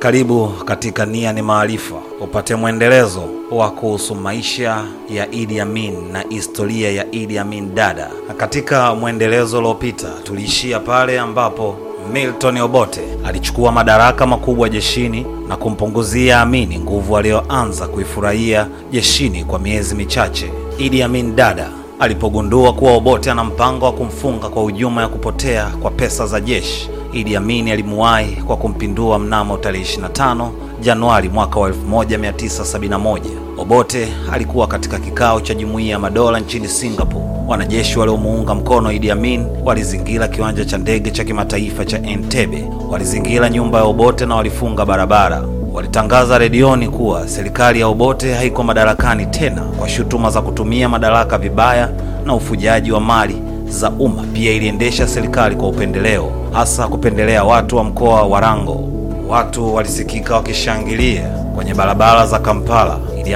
Karibu katika Nia ni Maarifa, upate mwendelezo wa kuhusu maisha ya Idi Amin na historia ya Idi Amin Dada. Katika mwendelezo uliopita tuliishia pale ambapo Milton Obote alichukua madaraka makubwa jeshini na kumpunguzia Amini nguvu aliyoanza kuifurahia jeshini kwa miezi michache. Idi Amin Dada alipogundua kuwa Obote ana mpango wa kumfunga kwa hujuma ya kupotea kwa pesa za jeshi, Idi Amin alimuwahi kwa kumpindua mnamo tarehe 25 Januari mwaka wa 1971. Obote alikuwa katika kikao cha Jumuiya ya Madola nchini Singapore. Wanajeshi waliomuunga mkono Idi Amin walizingira kiwanja cha ndege cha kimataifa cha Entebbe, walizingira nyumba ya Obote na walifunga barabara. Walitangaza redioni kuwa serikali ya Obote haiko madarakani tena kwa shutuma za kutumia madaraka vibaya na ufujaji wa mali za umma. Pia iliendesha serikali kwa upendeleo, hasa kupendelea watu wa mkoa wa Rango. Watu walisikika wakishangilia kwenye barabara za Kampala. Idi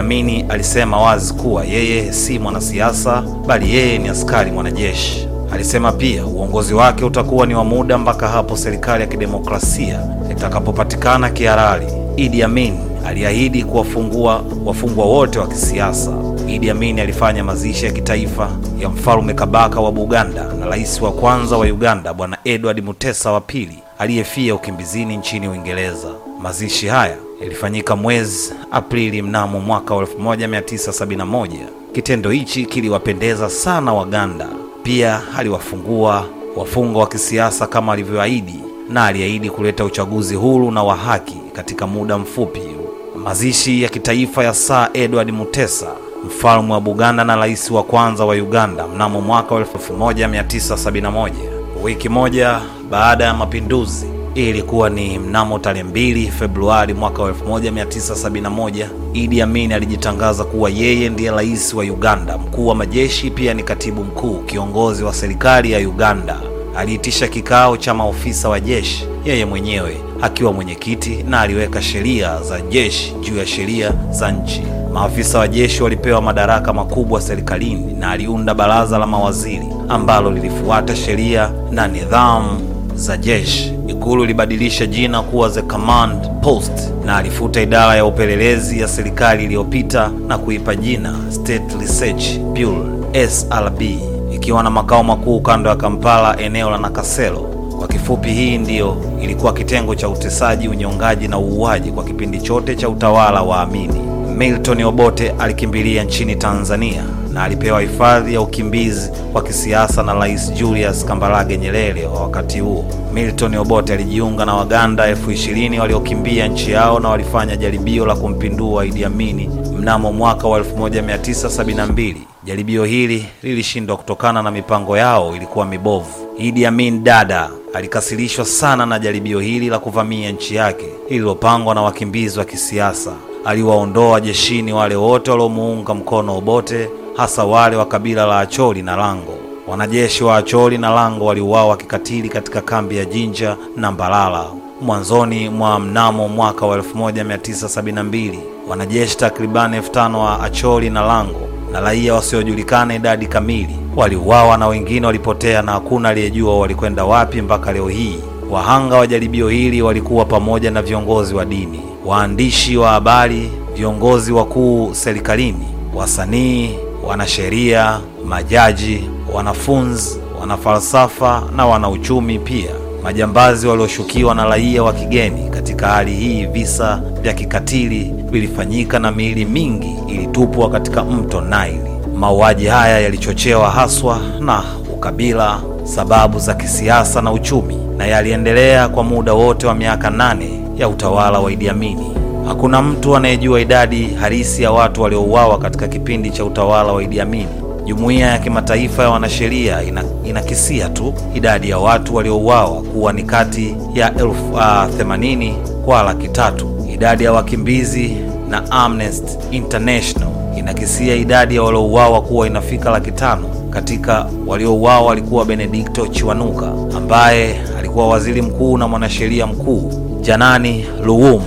alisema wazi kuwa yeye si mwanasiasa bali yeye ni askari mwanajeshi. Alisema pia uongozi wake utakuwa ni wa muda mpaka hapo serikali ya kidemokrasia itakapopatikana kihalali. Idi Amin aliahidi kuwafungua wafungwa wote wa kisiasa. Idi Amin alifanya mazishi ya kitaifa ya mfalme Kabaka wa Buganda na rais wa kwanza wa Uganda Bwana Edward Mutesa wa pili aliyefia ukimbizini nchini Uingereza. Mazishi haya yalifanyika mwezi Aprili mnamo mwaka 1971. Kitendo hichi kiliwapendeza sana Waganda. Pia aliwafungua wafungwa wa kisiasa kama alivyoahidi, na aliahidi kuleta uchaguzi huru na wa haki katika muda mfupi. Mazishi ya kitaifa ya Sir Edward Mutesa, mfalme wa Buganda na rais wa kwanza wa Uganda mnamo mwaka 1971, wiki moja baada ya mapinduzi. Ilikuwa ni mnamo tarehe 2 Februari mwaka 1971. Idi Amin alijitangaza kuwa yeye ndiye rais wa Uganda, mkuu wa majeshi, pia ni katibu mkuu kiongozi wa serikali ya Uganda. Aliitisha kikao cha maofisa wa jeshi yeye mwenyewe akiwa mwenyekiti, na aliweka sheria za jeshi juu ya sheria za nchi. Maafisa wa jeshi walipewa madaraka makubwa serikalini, na aliunda baraza la mawaziri ambalo lilifuata sheria na nidhamu za jeshi. Ikulu ilibadilisha jina kuwa The Command Post na alifuta idara ya upelelezi ya serikali iliyopita na kuipa jina State Research Bureau SRB, ikiwa na makao makuu kando ya Kampala, eneo la Nakasero. Kwa kifupi, hii ndiyo ilikuwa kitengo cha utesaji, unyongaji na uuaji kwa kipindi chote cha utawala wa Amini. Milton Obote alikimbilia nchini Tanzania na alipewa hifadhi ya ukimbizi wa kisiasa na Rais Julius Kambarage Nyerere wa wakati huo. Milton Obote alijiunga na Waganda elfu ishirini waliokimbia nchi yao na walifanya jaribio la kumpindua Idi Amin mnamo mwaka wa 1972. Jaribio hili lilishindwa kutokana na mipango yao ilikuwa mibovu. Idi Amin Dada alikasirishwa sana na jaribio hili la kuvamia nchi yake lililopangwa na wakimbizi wa kisiasa. Aliwaondoa jeshini wale wote waliomuunga mkono Obote, hasa wale wa kabila la Acholi na Lango. Wanajeshi wa Acholi na Lango waliuawa kikatili katika kambi ya Jinja na Mbalala mwanzoni mwa mnamo mwaka wa 1972. Wanajeshi takribani elfu tano wa Acholi na Lango na raia wasiojulikana idadi kamili waliuawa na wengine walipotea na hakuna aliyejua walikwenda wapi mpaka leo hii. Wahanga wa jaribio hili walikuwa pamoja na viongozi wa dini, waandishi wa habari, viongozi wakuu serikalini, wasanii, wanasheria, majaji, wanafunzi, wanafalsafa na wanauchumi pia majambazi walioshukiwa na raia wa kigeni. Katika hali hii, visa vya kikatili vilifanyika na miili mingi ilitupwa katika mto Nile. Mauaji haya yalichochewa haswa na ukabila, sababu za kisiasa na uchumi, na yaliendelea kwa muda wote wa miaka nane ya utawala wa Idi Amin. Hakuna mtu anayejua idadi halisi ya watu waliouawa katika kipindi cha utawala wa Idi Amin. Jumuiya ya kimataifa ya wanasheria ina, inakisia tu idadi ya watu waliouawa kuwa ni kati ya elfu uh, themanini kwa laki tatu. Idadi ya wakimbizi na Amnesty International inakisia idadi ya waliouawa kuwa inafika laki tano. Katika waliouawa walikuwa Benedicto Chiwanuka ambaye alikuwa waziri mkuu na mwanasheria mkuu, Janani Luwum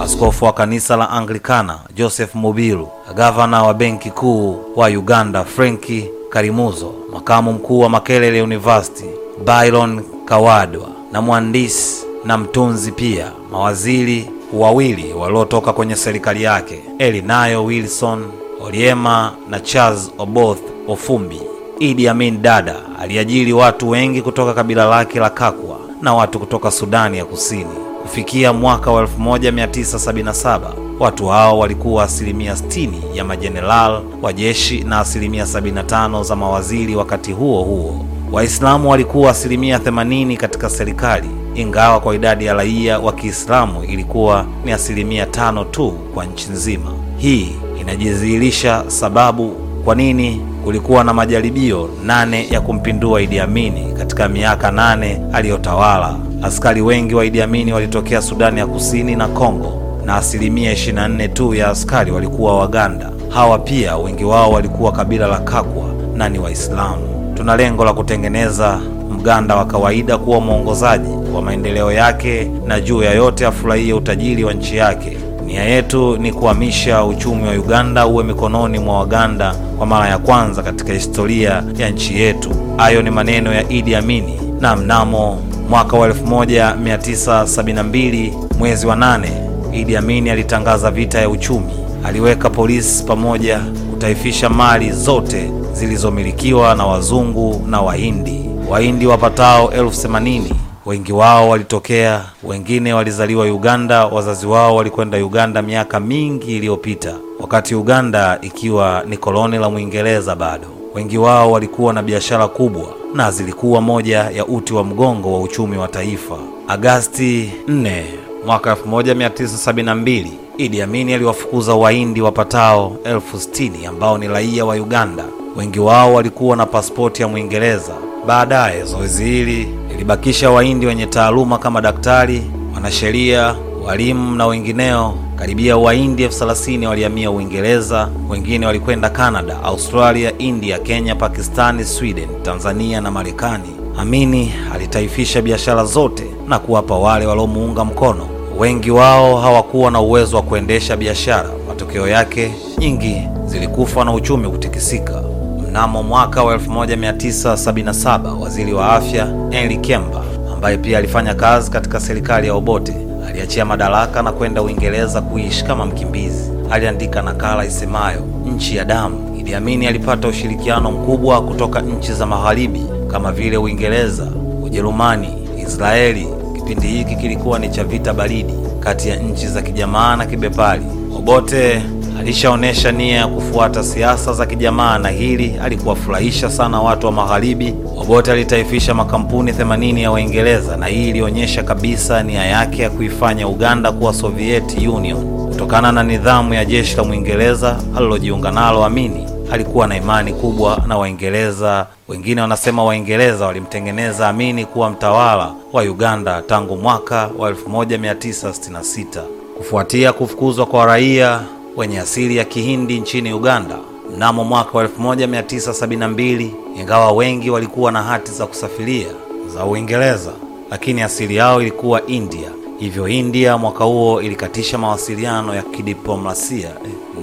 askofu wa kanisa la Anglikana Joseph Mubiru, gavana wa benki kuu wa Uganda Frenki Karimuzo, makamu mkuu wa Makerere University Byron Kawadwa na mwandisi na mtunzi pia, mawaziri wawili waliotoka kwenye serikali yake Elinayo Wilson Oryema na Charles Oboth Ofumbi. Idi Amin Dada aliajiri watu wengi kutoka kabila lake la Kakwa na watu kutoka Sudani ya Kusini. Kufikia mwaka wa 1977 watu hao walikuwa asilimia 60 ya majeneral wa jeshi na asilimia 75 za mawaziri. Wakati huo huo, Waislamu walikuwa asilimia 80 katika serikali, ingawa kwa idadi ya raia wa Kiislamu ilikuwa ni asilimia tano tu kwa nchi nzima. Hii inajidhihirisha sababu kwa nini kulikuwa na majaribio nane ya kumpindua Idi Amini katika miaka nane aliyotawala. Askari wengi wa Idi Amin walitokea Sudani ya Kusini na Kongo na asilimia 24 tu ya askari walikuwa Waganda. Hawa pia wengi wao walikuwa kabila la Kakwa na ni Waislamu. Tuna lengo la kutengeneza Mganda wa kawaida kuwa mwongozaji wa maendeleo yake na juu ya yote afurahie utajiri wa nchi yake. Nia yetu ni kuhamisha uchumi wa Uganda uwe mikononi mwa Waganda kwa mara ya kwanza katika historia ya nchi yetu. Hayo ni maneno ya Idi Amini, na mnamo mwaka wa 1972 mwezi wa nane, Idi Amin alitangaza vita ya uchumi. Aliweka polisi pamoja kutaifisha mali zote zilizomilikiwa na wazungu na Wahindi. Wahindi wapatao elfu themanini wengi wao walitokea, wengine walizaliwa Uganda. Wazazi wao walikwenda Uganda miaka mingi iliyopita, wakati Uganda ikiwa ni koloni la Mwingereza bado. Wengi wao walikuwa na biashara kubwa na zilikuwa moja ya uti wa mgongo wa uchumi wa taifa. Agasti 4 mwaka 1972 Idi Amini aliwafukuza Wahindi wapatao elfu sitini ambao ni raia wa Uganda. Wengi wao walikuwa na pasipoti ya Mwingereza. Baadaye zoezi hili lilibakisha Wahindi wenye taaluma kama daktari, wanasheria, walimu na wengineo. Karibia Wahindi elfu thelathini walihamia Uingereza, wengine walikwenda Canada, Australia, India, Kenya, Pakistani, Sweden, Tanzania na Marekani. Amini alitaifisha biashara zote na kuwapa wale waliomuunga mkono. Wengi wao hawakuwa na uwezo wa kuendesha biashara. Matokeo yake nyingi zilikufa na uchumi kutikisika. Mnamo mwaka wa 1977 waziri wa afya Henry Kemba, ambaye pia alifanya kazi katika serikali ya Obote, aliachia madaraka na kwenda Uingereza kuishi kama mkimbizi. Aliandika nakala isemayo nchi ya damu. Idi Amini alipata ushirikiano mkubwa kutoka nchi za magharibi kama vile Uingereza, Ujerumani, Israeli. Kipindi hiki kilikuwa ni cha vita baridi kati ya nchi za kijamaa na kibepari. Obote alishaonyesha nia ya kufuata siasa za kijamaa na hili alikuwafurahisha sana watu wa magharibi. Obote alitaifisha makampuni 80 ya Waingereza na hii ilionyesha kabisa nia yake ya kuifanya Uganda kuwa Soviet Union. Kutokana na nidhamu ya jeshi la Mwingereza alilojiunga nalo, Amini alikuwa na imani kubwa na Waingereza. Wengine wanasema Waingereza walimtengeneza Amini kuwa mtawala wa Uganda tangu mwaka wa 1966 kufuatia kufukuzwa kwa raia wenye asili ya Kihindi nchini Uganda mnamo mwaka wa 1972. Ingawa wengi walikuwa na hati za kusafiria za Uingereza, lakini asili yao ilikuwa India. Hivyo India mwaka huo ilikatisha mawasiliano ya kidiplomasia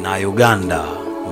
na Uganda.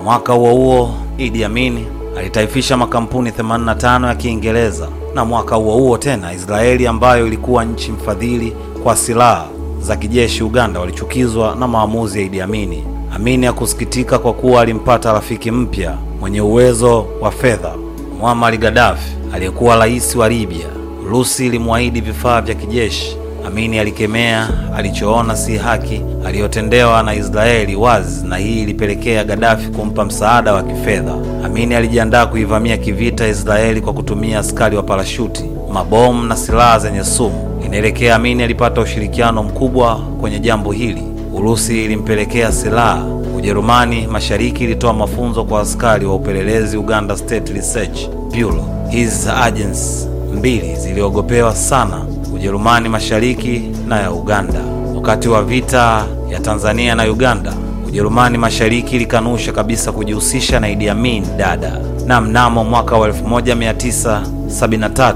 Mwaka huo huo Idi Amin alitaifisha makampuni 85 ya Kiingereza, na mwaka huo huo tena Israeli ambayo ilikuwa nchi mfadhili kwa silaha za kijeshi Uganda walichukizwa na maamuzi ya Idi Amini. Amini hakusikitika kwa kuwa alimpata rafiki mpya mwenye uwezo wa fedha, Muammar Gaddafi aliyekuwa rais wa Libya. Urusi ilimwahidi vifaa vya kijeshi. Amini alikemea alichoona si haki aliyotendewa na Israeli wazi, na hii ilipelekea Gaddafi kumpa msaada wa kifedha. Amini alijiandaa kuivamia kivita Israeli kwa kutumia askari wa parashuti, mabomu na silaha zenye sumu. Inaelekea Amini alipata ushirikiano mkubwa kwenye jambo hili. Urusi ilimpelekea silaha. Ujerumani Mashariki ilitoa mafunzo kwa askari wa upelelezi Uganda State Research Bureau. Hizi agents mbili ziliogopewa sana, Ujerumani Mashariki na ya Uganda. Wakati wa vita ya Tanzania na Uganda, Ujerumani Mashariki ilikanusha kabisa kujihusisha na Idi Amin Dada, na mnamo mwaka wa 1973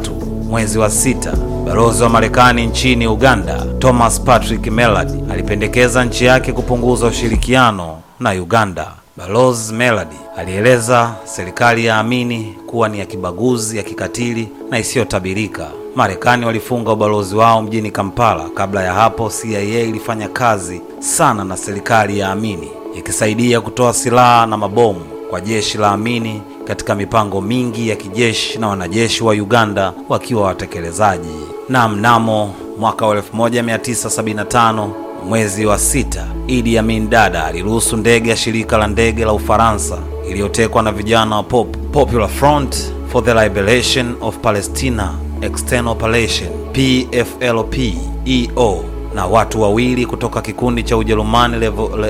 mwezi wa sita Balozi wa Marekani nchini Uganda Thomas Patrick Melody alipendekeza nchi yake kupunguza ushirikiano na Uganda. Balozi Melody alieleza serikali ya Amini kuwa ni ya kibaguzi, ya kikatili na isiyotabirika. Marekani walifunga ubalozi wao mjini Kampala. Kabla ya hapo, CIA ilifanya kazi sana na serikali ya Amini ikisaidia kutoa silaha na mabomu kwa jeshi la Amini katika mipango mingi ya kijeshi na wanajeshi wa Uganda wakiwa watekelezaji. Na mnamo mwaka wa 1975 mwezi wa sita, Idi Amin Dada aliruhusu ndege ya shirika la ndege la Ufaransa iliyotekwa na vijana wa Pop, Popular Front for the Liberation of Palestina External Operation PFLP EO na watu wawili kutoka kikundi cha Ujerumani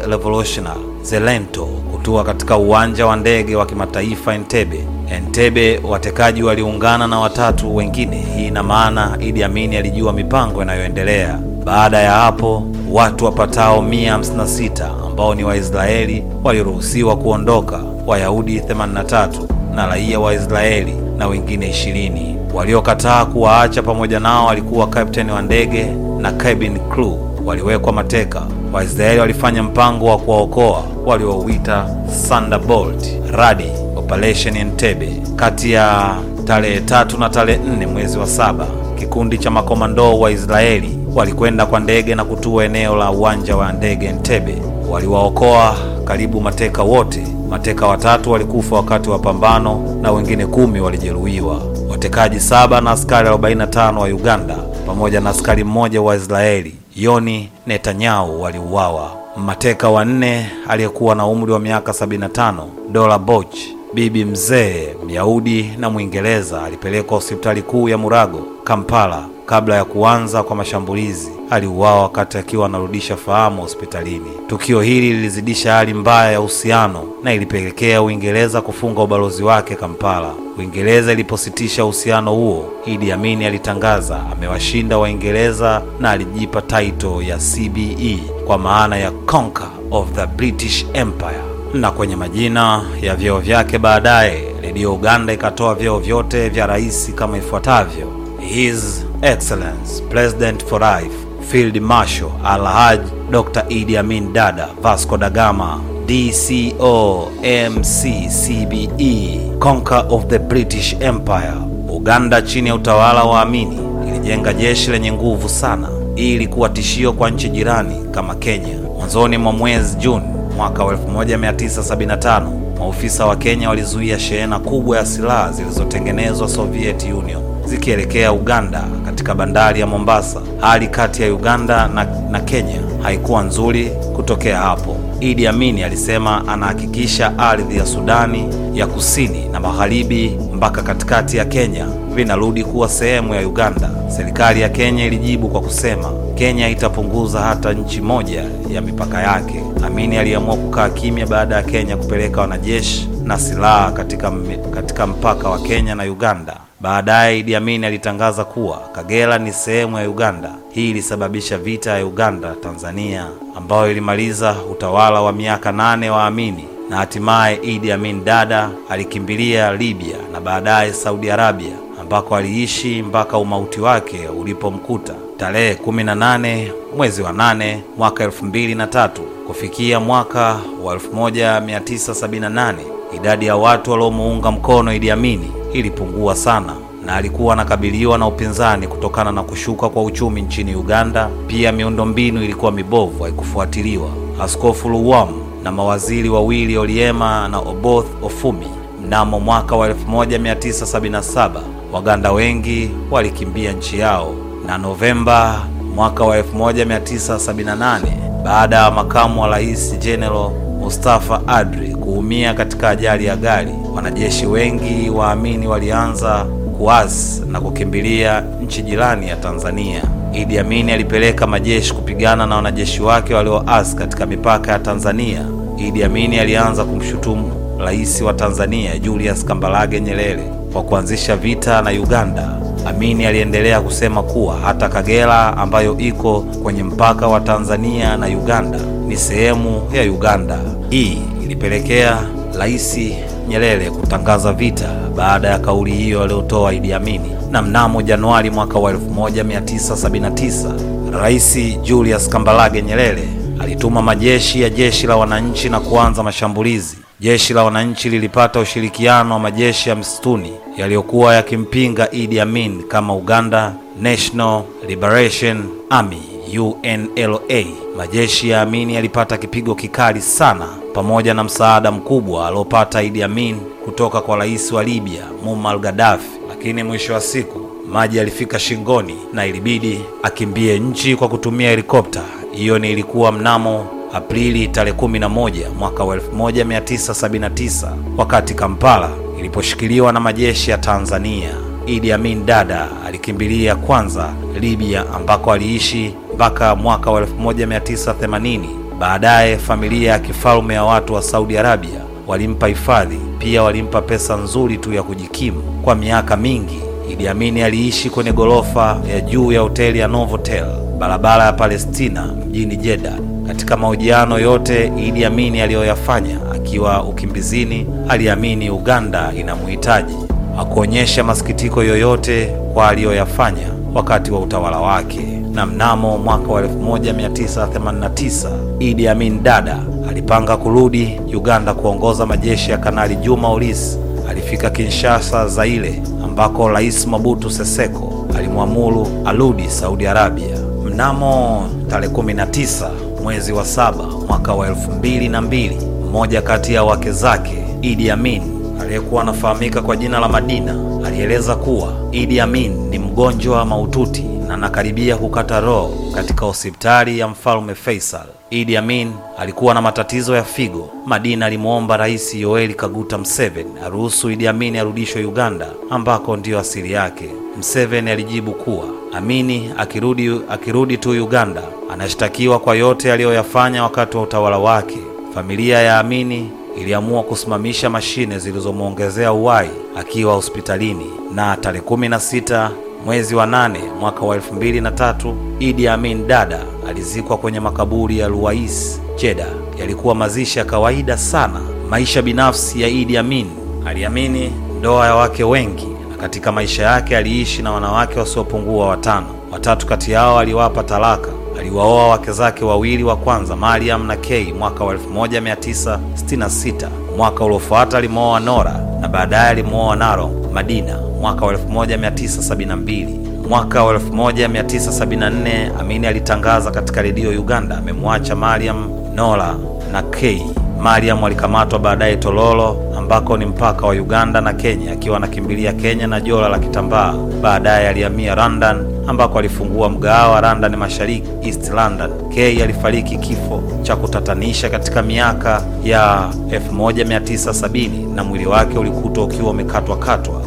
Revolutionary Zelento kutua katika uwanja wa ndege wa kimataifa Entebbe. Entebbe, watekaji waliungana na watatu wengine. Hii ina maana Idi Amin alijua mipango inayoendelea. Baada ya hapo, watu wapatao 156 ambao ni Waisraeli waliruhusiwa kuondoka, Wayahudi 83 na raia wa Israeli na wengine 20. Waliokataa kuwaacha pamoja nao walikuwa kapteni wa ndege na cabin crew waliwekwa mateka. Waisraeli walifanya mpango wa kuwaokoa waliowita Thunderbolt Radi Operation Entebbe. Kati ya tarehe tatu na tarehe nne mwezi wa saba, kikundi cha makomando wa Israeli walikwenda kwa ndege na kutua eneo la uwanja wa ndege Entebbe. Waliwaokoa karibu mateka wote. Mateka watatu walikufa wakati wa pambano na wengine kumi walijeruhiwa. Watekaji saba na askari 45 wa Uganda pamoja na askari mmoja wa Israeli Yoni Netanyahu waliuawa. Mateka wanne aliyekuwa na umri wa miaka 75 Dola Boch, bibi mzee Myahudi na Mwingereza, alipelekwa hospitali kuu ya Murago Kampala. Kabla ya kuanza kwa mashambulizi, aliuawa wakati akiwa anarudisha fahamu hospitalini. Tukio hili lilizidisha hali mbaya ya uhusiano na ilipelekea Uingereza kufunga ubalozi wake Kampala. Uingereza ilipositisha uhusiano huo, Idi Amin alitangaza amewashinda Waingereza na alijipa taito ya CBE kwa maana ya Conquer of the British Empire. Na kwenye majina ya vyeo vyake baadaye, redio Uganda ikatoa vyeo vyote vya rais kama ifuatavyo: His Excellence President for Life Field Marshal Alhaj Dr. Idi Amin Dada Vasco da Gama DCO MCCBE Conquer of the British Empire. Uganda chini ya utawala wa Amini ilijenga jeshi lenye nguvu sana ili kuwa tishio kwa nchi jirani kama Kenya. Mwanzoni mwa mwezi Juni mwaka 1975 maofisa wa Kenya walizuia shehena kubwa ya silaha zilizotengenezwa Soviet Union zikielekea Uganda katika bandari ya Mombasa. Hali kati ya Uganda na, na Kenya haikuwa nzuri kutokea hapo. Idi Amin alisema anahakikisha ardhi ya Sudani ya kusini na magharibi mpaka katikati ya Kenya vinarudi kuwa sehemu ya Uganda. Serikali ya Kenya ilijibu kwa kusema Kenya itapunguza hata nchi moja ya mipaka yake. Amini aliamua kukaa kimya baada ya Kenya kupeleka wanajeshi na silaha katika, katika mpaka wa Kenya na Uganda. Baadaye Idi Amin alitangaza kuwa Kagera ni sehemu ya Uganda. Hii ilisababisha vita ya Uganda Tanzania ambayo ilimaliza utawala wa miaka nane wa Amini na hatimaye Idi Amin Dada alikimbilia Libya na baadaye Saudi Arabia ambako aliishi mpaka umauti wake ulipomkuta tarehe 18 mwezi wa 8 mwaka 2003. Kufikia mwaka wa 1978 idadi ya watu waliomuunga mkono Idi Amini ilipungua sana na alikuwa anakabiliwa na upinzani kutokana na kushuka kwa uchumi nchini Uganda. Pia miundombinu ilikuwa mibovu, haikufuatiliwa. Askofu Luwamu na mawaziri wawili Oliema na Oboth Ofumi. Mnamo mwaka wa 1977 Waganda wengi walikimbia nchi yao, na Novemba mwaka wa 1978 baada ya makamu wa rais General Mustafa Adri kuumia katika ajali ya gari, wanajeshi wengi waamini walianza kuasi na kukimbilia nchi jirani ya Tanzania. Idi Amin alipeleka majeshi kupigana na wanajeshi wake walioasi katika mipaka ya Tanzania. Idi Amin alianza kumshutumu rais wa Tanzania Julius Kambarage Nyerere kwa kuanzisha vita na Uganda. Amini aliendelea kusema kuwa hata Kagera ambayo iko kwenye mpaka wa Tanzania na Uganda ni sehemu ya Uganda. Hii ilipelekea Rais Nyerere kutangaza vita baada ya kauli hiyo aliyotoa Idi Amin, Na mnamo Januari mwaka wa 1979 Rais Julius Kambarage Nyerere alituma majeshi ya jeshi la wananchi na kuanza mashambulizi. Jeshi la wananchi lilipata ushirikiano wa majeshi ya msituni yaliyokuwa yakimpinga Idi Amin kama Uganda National Liberation Army UNLA. Majeshi ya Amini yalipata kipigo kikali sana pamoja na msaada mkubwa aliopata Idi Amin kutoka kwa rais wa Libya Muammar Gaddafi, lakini mwisho wa siku maji yalifika shingoni na ilibidi akimbie nchi kwa kutumia helikopta. Hiyo ni ilikuwa mnamo Aprili tarehe 11 mwaka wa 1979 wakati Kampala iliposhikiliwa na majeshi ya Tanzania. Idi Amin Dada alikimbilia kwanza Libya ambako aliishi mpaka mwaka wa 1980. Baadaye familia ya kifalme ya watu wa Saudi Arabia walimpa hifadhi, pia walimpa pesa nzuri tu ya kujikimu kwa miaka mingi. Idi Amin aliishi kwenye ghorofa ya juu ya hoteli ya Novotel barabara ya Palestina mjini Jeddah. Katika mahojiano yote Idi Amin aliyoyafanya akiwa ukimbizini, aliamini Uganda inamuhitaji. Hakuonyesha masikitiko yoyote kwa aliyoyafanya wakati wa utawala wake. Na mnamo mwaka wa 1989 Idi Amin Dada alipanga kurudi Uganda kuongoza majeshi ya Kanali Juma Ulisi. Alifika Kinshasa, Zaire, ambako Rais Mobutu Seseko alimwamuru arudi Saudi Arabia. Mnamo tarehe 19 mwezi wa saba mwaka wa elfu mbili na mbili mmoja kati ya wake zake Idi Amin aliyekuwa anafahamika kwa jina la Madina alieleza kuwa Idi Amin ni mgonjwa mahututi na anakaribia kukata roho katika hospitali ya Mfalme Faisal. Idi Amin alikuwa na matatizo ya figo. Madina alimwomba Rais Yoweri Kaguta Museveni aruhusu Idi Amin arudishwe Uganda ambako ndiyo asili yake. Museveni alijibu kuwa Amini akirudi, akirudi tu Uganda anashtakiwa kwa yote aliyoyafanya wakati wa utawala wake. Familia ya Amini iliamua kusimamisha mashine zilizomwongezea uhai akiwa hospitalini, na tarehe kumi na sita mwezi wa nane mwaka wa elfu mbili na tatu Idi Amin Dada alizikwa kwenye makaburi ya Ruwais Jeda. Yalikuwa mazishi ya kawaida sana. Maisha binafsi ya Idi Amin, aliamini ndoa ya wake wengi na katika maisha yake aliishi na wanawake wasiopungua watano. Watatu kati yao aliwapa talaka. Aliwaoa wake zake wawili wa kwanza Mariam na Kay mwaka wa 1966. Mwaka uliofuata alimwoa Nora baadaye alimwoa Naro Madina mwaka wa 1972. Mwaka wa 1974 Amini alitangaza katika redio Uganda amemwacha Mariam, nola na Kay. Mariam alikamatwa baadaye Tololo ambako ni mpaka wa Uganda na Kenya akiwa anakimbilia Kenya na jola la kitambaa. Baadaye alihamia London ambako alifungua mgahawa London Mashariki, East London. K alifariki kifo cha kutatanisha katika miaka ya 1970 na mwili wake ulikutwa ukiwa umekatwa katwa.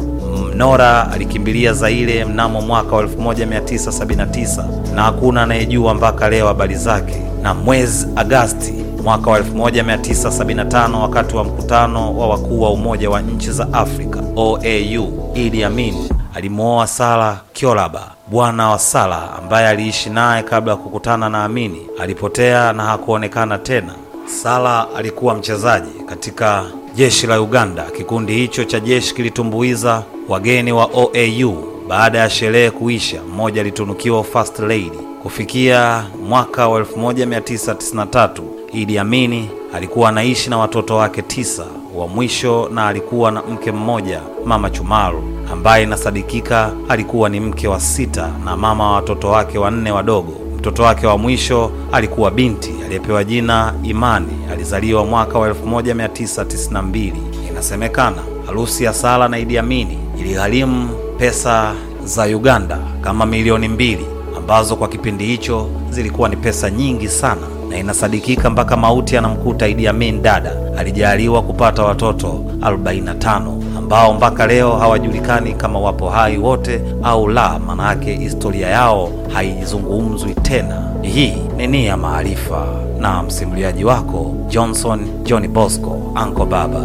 Nora alikimbilia Zaire mnamo mwaka wa 1979 na hakuna anayejua mpaka leo habari zake. Na mwezi Agasti mwaka wa 1975 wakati wa mkutano wa wakuu wa Umoja wa Nchi za Afrika OAU, Idi Amin alimwoa Sara Kiolaba, bwana wa Sara ambaye aliishi naye kabla ya kukutana na Amini. Alipotea na hakuonekana tena. Sara alikuwa mchezaji katika jeshi la Uganda. Kikundi hicho cha jeshi kilitumbuiza wageni wa OAU. Baada ya sherehe kuisha, mmoja alitunukiwa First Lady. Kufikia mwaka wa 1993 Idi Amini alikuwa anaishi na watoto wake tisa wa mwisho, na alikuwa na mke mmoja, Mama Chumaru, ambaye inasadikika alikuwa ni mke wa sita na mama wa watoto wake wanne wadogo. Mtoto wake wa mwisho alikuwa binti aliyepewa jina Imani, alizaliwa mwaka wa 1992. Inasemekana harusi ya Sala na Idi Amini iligharimu pesa za Uganda kama milioni mbili ambazo kwa kipindi hicho zilikuwa ni pesa nyingi sana, na inasadikika mpaka mauti anamkuta Idi Amin Dada alijaliwa kupata watoto 45 ambao mpaka leo hawajulikani kama wapo hai wote au la. Maana yake historia yao haizungumzwi tena. Hii ni Nia Maarifa na msimuliaji wako Johnson John Bosco Anko Baba.